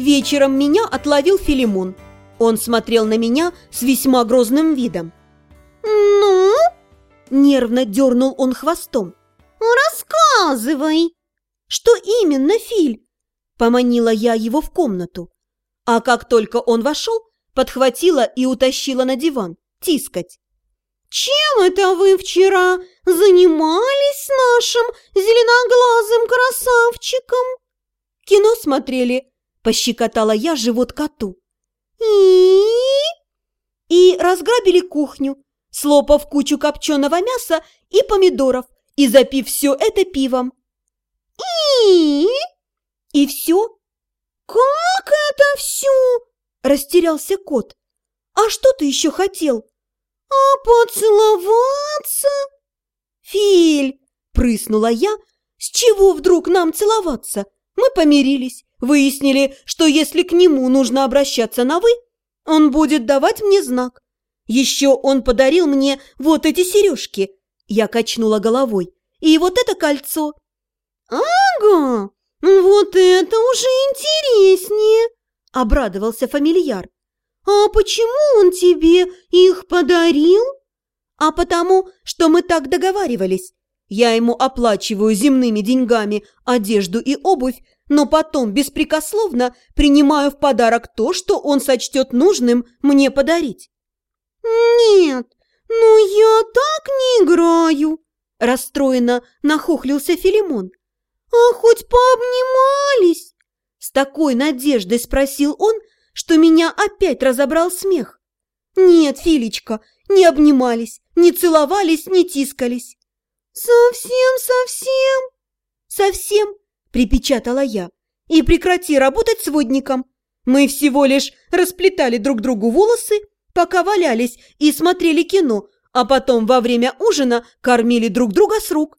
вечером меня отловил Филимон. Он смотрел на меня с весьма грозным видом. «Ну?» – нервно дернул он хвостом. «Рассказывай!» «Что именно, Филь?» – поманила я его в комнату. А как только он вошел, подхватила и утащила на диван, тискать. «Чем это вы вчера занимались с нашим зеленоглазым красавчиком?» «Кино смотрели», – пощекотала я живот коту. «И?» «И разграбили кухню, слопав кучу копченого мяса и помидоров и запив все это пивом». «И?» «И все?» «Как это все?» – растерялся кот. «А что ты еще хотел?» «А поцеловаться?» «Филь!» – прыснула я. «С чего вдруг нам целоваться? Мы помирились, выяснили, что если к нему нужно обращаться на «вы», он будет давать мне знак. Еще он подарил мне вот эти сережки». Я качнула головой. «И вот это кольцо». «Ага, вот это уже интереснее!» – обрадовался фамильяр. «А почему он тебе их подарил?» «А потому, что мы так договаривались. Я ему оплачиваю земными деньгами одежду и обувь, но потом беспрекословно принимаю в подарок то, что он сочтет нужным мне подарить». «Нет, ну я так не играю!» Расстроенно нахохлился Филимон. «А хоть пообнимались?» С такой надеждой спросил он, что меня опять разобрал смех. «Нет, Филечка, не обнимались, не целовались, не тискались». «Совсем-совсем?» «Совсем», – припечатала я. «И прекрати работать сводником. Мы всего лишь расплетали друг другу волосы, пока валялись и смотрели кино, а потом во время ужина кормили друг друга с рук».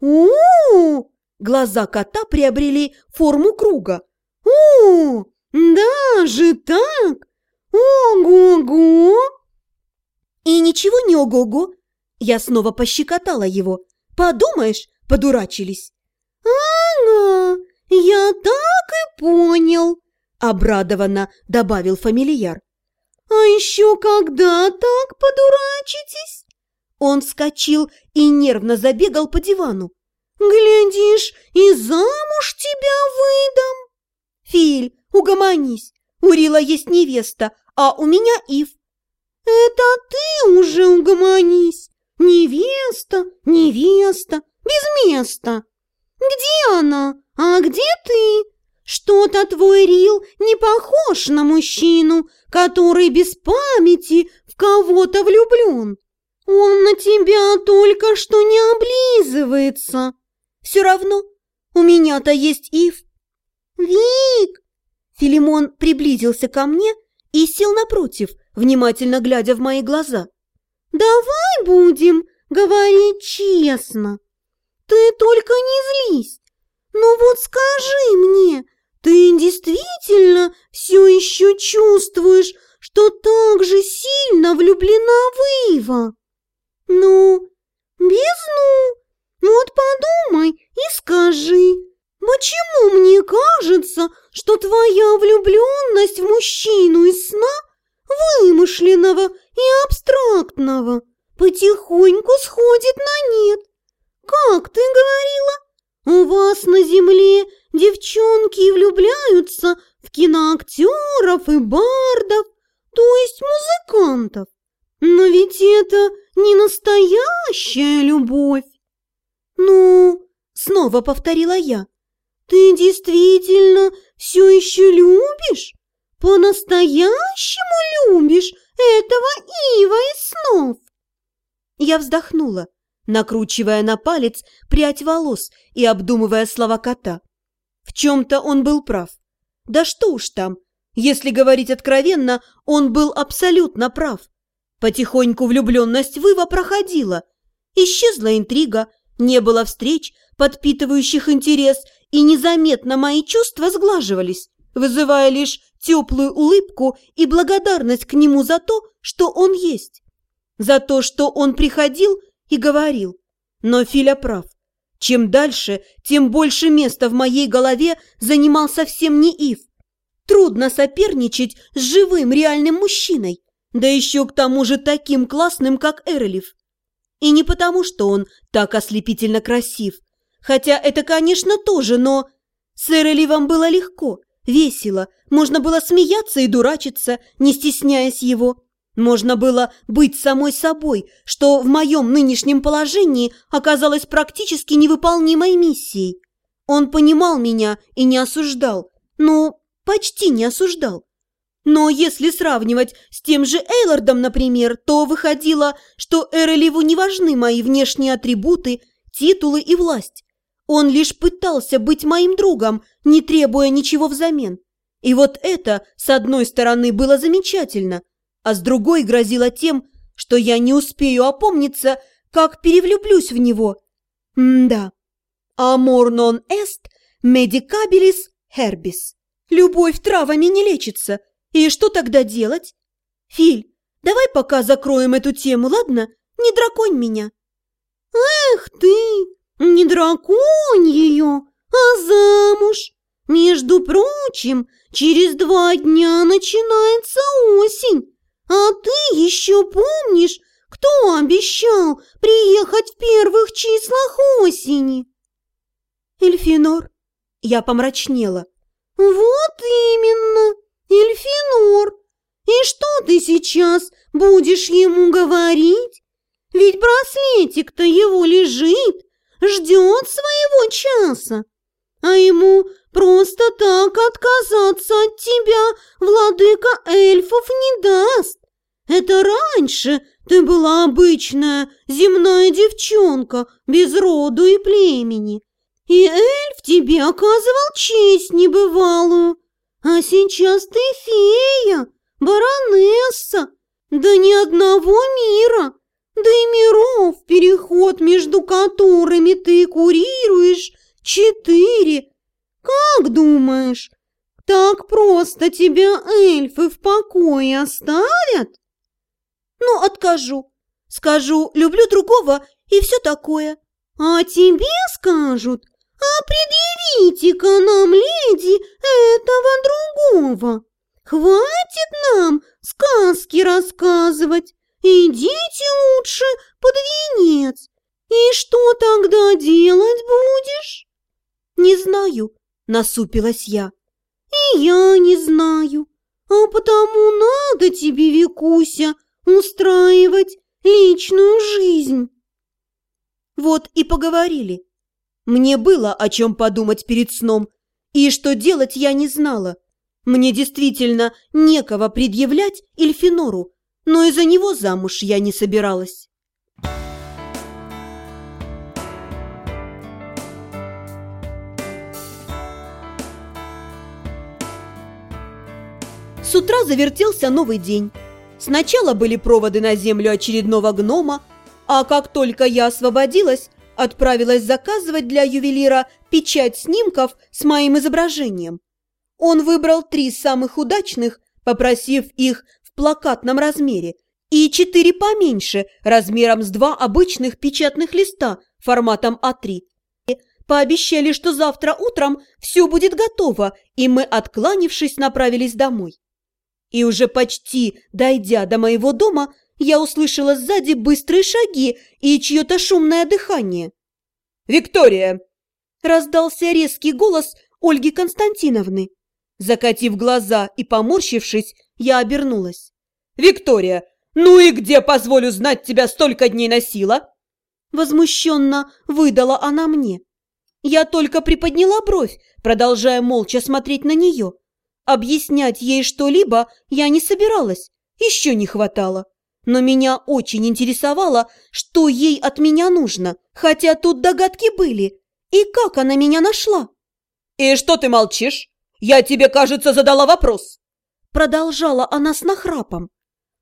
«У-у-у!» Глаза кота приобрели форму круга. «У, даже так? Ого-го!» «И ничего не ого-го!» Я снова пощекотала его. «Подумаешь, подурачились!» «Ага, я так и понял!» Обрадованно добавил фамильяр. «А еще когда так подурачитесь?» Он вскочил и нервно забегал по дивану. Глядишь, и замуж тебя выдам. Филь, угомонись. У Рила есть невеста, а у меня Ив. Это ты уже угомонись. Невеста, невеста, без места. Где она? А где ты? Что-то твой Рил не похож на мужчину, который без памяти в кого-то влюблен. Он на тебя только что не облизывается. Все равно у меня-то есть Ив. Вик! Филимон приблизился ко мне и сел напротив, внимательно глядя в мои глаза. Давай будем говорить честно. Ты только не злись. Ну вот скажи мне, ты действительно все еще чувствуешь, что так же сильно влюблена в Ива? Ну, без «ну», вот подумай и скажи, почему мне кажется, что твоя влюбленность в мужчину из сна вымышленного и абстрактного потихоньку сходит на нет? Как ты говорила? У вас на земле девчонки влюбляются в киноактеров и бардов, то есть музыкантов. Но ведь это не настоящая любовь. «Ну?» – снова повторила я. «Ты действительно все еще любишь? По-настоящему любишь этого Ива из снов?» Я вздохнула, накручивая на палец прядь волос и обдумывая слова кота. В чем-то он был прав. Да что уж там, если говорить откровенно, он был абсолютно прав. Потихоньку влюбленность Выва проходила. Исчезла интрига, не было встреч, подпитывающих интерес, и незаметно мои чувства сглаживались, вызывая лишь теплую улыбку и благодарность к нему за то, что он есть. За то, что он приходил и говорил. Но Филя прав. Чем дальше, тем больше места в моей голове занимал совсем не Ив. Трудно соперничать с живым реальным мужчиной, да еще к тому же таким классным, как Эрелев. И не потому, что он так ослепительно красив, хотя это, конечно, тоже, но с Эреливом было легко, весело, можно было смеяться и дурачиться, не стесняясь его. Можно было быть самой собой, что в моем нынешнем положении оказалось практически невыполнимой миссией. Он понимал меня и не осуждал, ну, почти не осуждал. Но если сравнивать с тем же Эйлордом, например, то выходило, что Эреливу не важны мои внешние атрибуты, титулы и власть. Он лишь пытался быть моим другом, не требуя ничего взамен. И вот это, с одной стороны, было замечательно, а с другой грозило тем, что я не успею опомниться, как перевлюблюсь в него. М-да. Amor non est medicabilis herbis. Любовь травами не лечится. И что тогда делать? Филь, давай пока закроем эту тему, ладно? Не драконь меня. Эх ты, не драконь ее, а замуж. Между прочим, через два дня начинается осень. А ты еще помнишь, кто обещал приехать в первых числах осени? Эльфинор. Я помрачнела. Вот именно, Эльфинор. И что ты сейчас будешь ему говорить? Ведь браслетик-то его лежит, ждет своего часа. А ему просто так отказаться от тебя владыка эльфов не даст. Это раньше ты была обычная земная девчонка без роду и племени. И эльф тебе оказывал честь небывалую. А сейчас ты фея, баронесса, да ни одного мира, да и миров, переход между которыми ты курируешь, четыре. Как думаешь, так просто тебя эльфы в покое оставят? Ну, откажу. Скажу, люблю другого и все такое. А тебе скажут, а предъявите-ка нам, леди, этого другого. Хватит нам сказки рассказывать. Идите лучше под венец. И что тогда делать будешь? Не знаю, насупилась я. И я не знаю. А потому надо тебе, Викуся, устраивать личную жизнь. Вот и поговорили. Мне было о чем подумать перед сном, и что делать я не знала. Мне действительно некого предъявлять Эльфинору, но из-за него замуж я не собиралась. Утра завертелся новый день. Сначала были проводы на землю очередного гнома, а как только я освободилась, отправилась заказывать для ювелира печать снимков с моим изображением. Он выбрал три самых удачных, попросив их в плакатном размере, и четыре поменьше, размером с два обычных печатных листа форматом А3. Пообещали, что завтра утром все будет готово, и мы, откланившись, направились домой. И уже почти дойдя до моего дома, я услышала сзади быстрые шаги и чье-то шумное дыхание. «Виктория!» – раздался резкий голос Ольги Константиновны. Закатив глаза и поморщившись, я обернулась. «Виктория, ну и где, позволю знать, тебя столько дней носила?» Возмущенно выдала она мне. Я только приподняла бровь, продолжая молча смотреть на нее. Объяснять ей что-либо я не собиралась, еще не хватало но меня очень интересовало, что ей от меня нужно, хотя тут догадки были. И как она меня нашла? «И что ты молчишь? Я тебе, кажется, задала вопрос!» Продолжала она с нахрапом.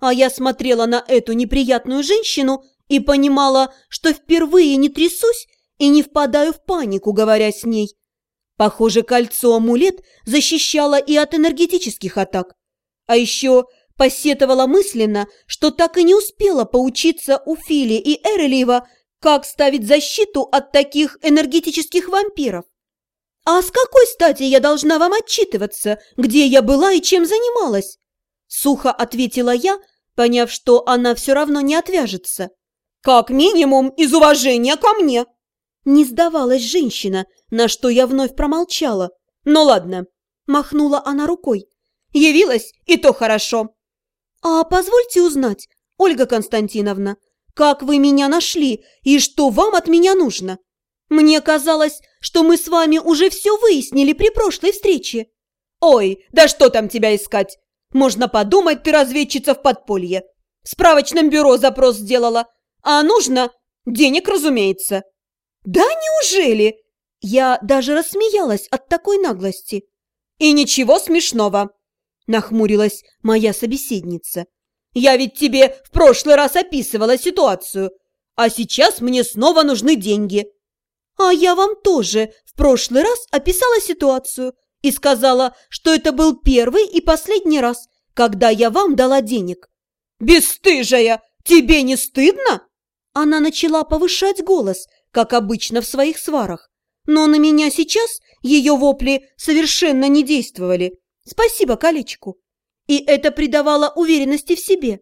А я смотрела на эту неприятную женщину и понимала, что впервые не трясусь и не впадаю в панику, говоря с ней. Похоже, кольцо-амулет защищало и от энергетических атак. А еще Посетовала мысленно, что так и не успела поучиться у Фили и Эрелиева, как ставить защиту от таких энергетических вампиров. А с какой стати я должна вам отчитываться, где я была и чем занималась? Сухо ответила я, поняв, что она все равно не отвяжется. Как минимум из уважения ко мне. Не сдавалась женщина, на что я вновь промолчала. Ну ладно, махнула она рукой. Явилась, и то хорошо. А позвольте узнать, Ольга Константиновна, как вы меня нашли и что вам от меня нужно? Мне казалось, что мы с вами уже все выяснили при прошлой встрече. Ой, да что там тебя искать? Можно подумать, ты разведчица в подполье. В справочном бюро запрос сделала. А нужно? Денег, разумеется. Да неужели? Я даже рассмеялась от такой наглости. И ничего смешного, нахмурилась моя собеседница. Я ведь тебе в прошлый раз описывала ситуацию, а сейчас мне снова нужны деньги. А я вам тоже в прошлый раз описала ситуацию и сказала, что это был первый и последний раз, когда я вам дала денег. «Бесстыжая! Тебе не стыдно?» Она начала повышать голос, как обычно в своих сварах. Но на меня сейчас ее вопли совершенно не действовали. Спасибо колечку. И это придавало уверенности в себе.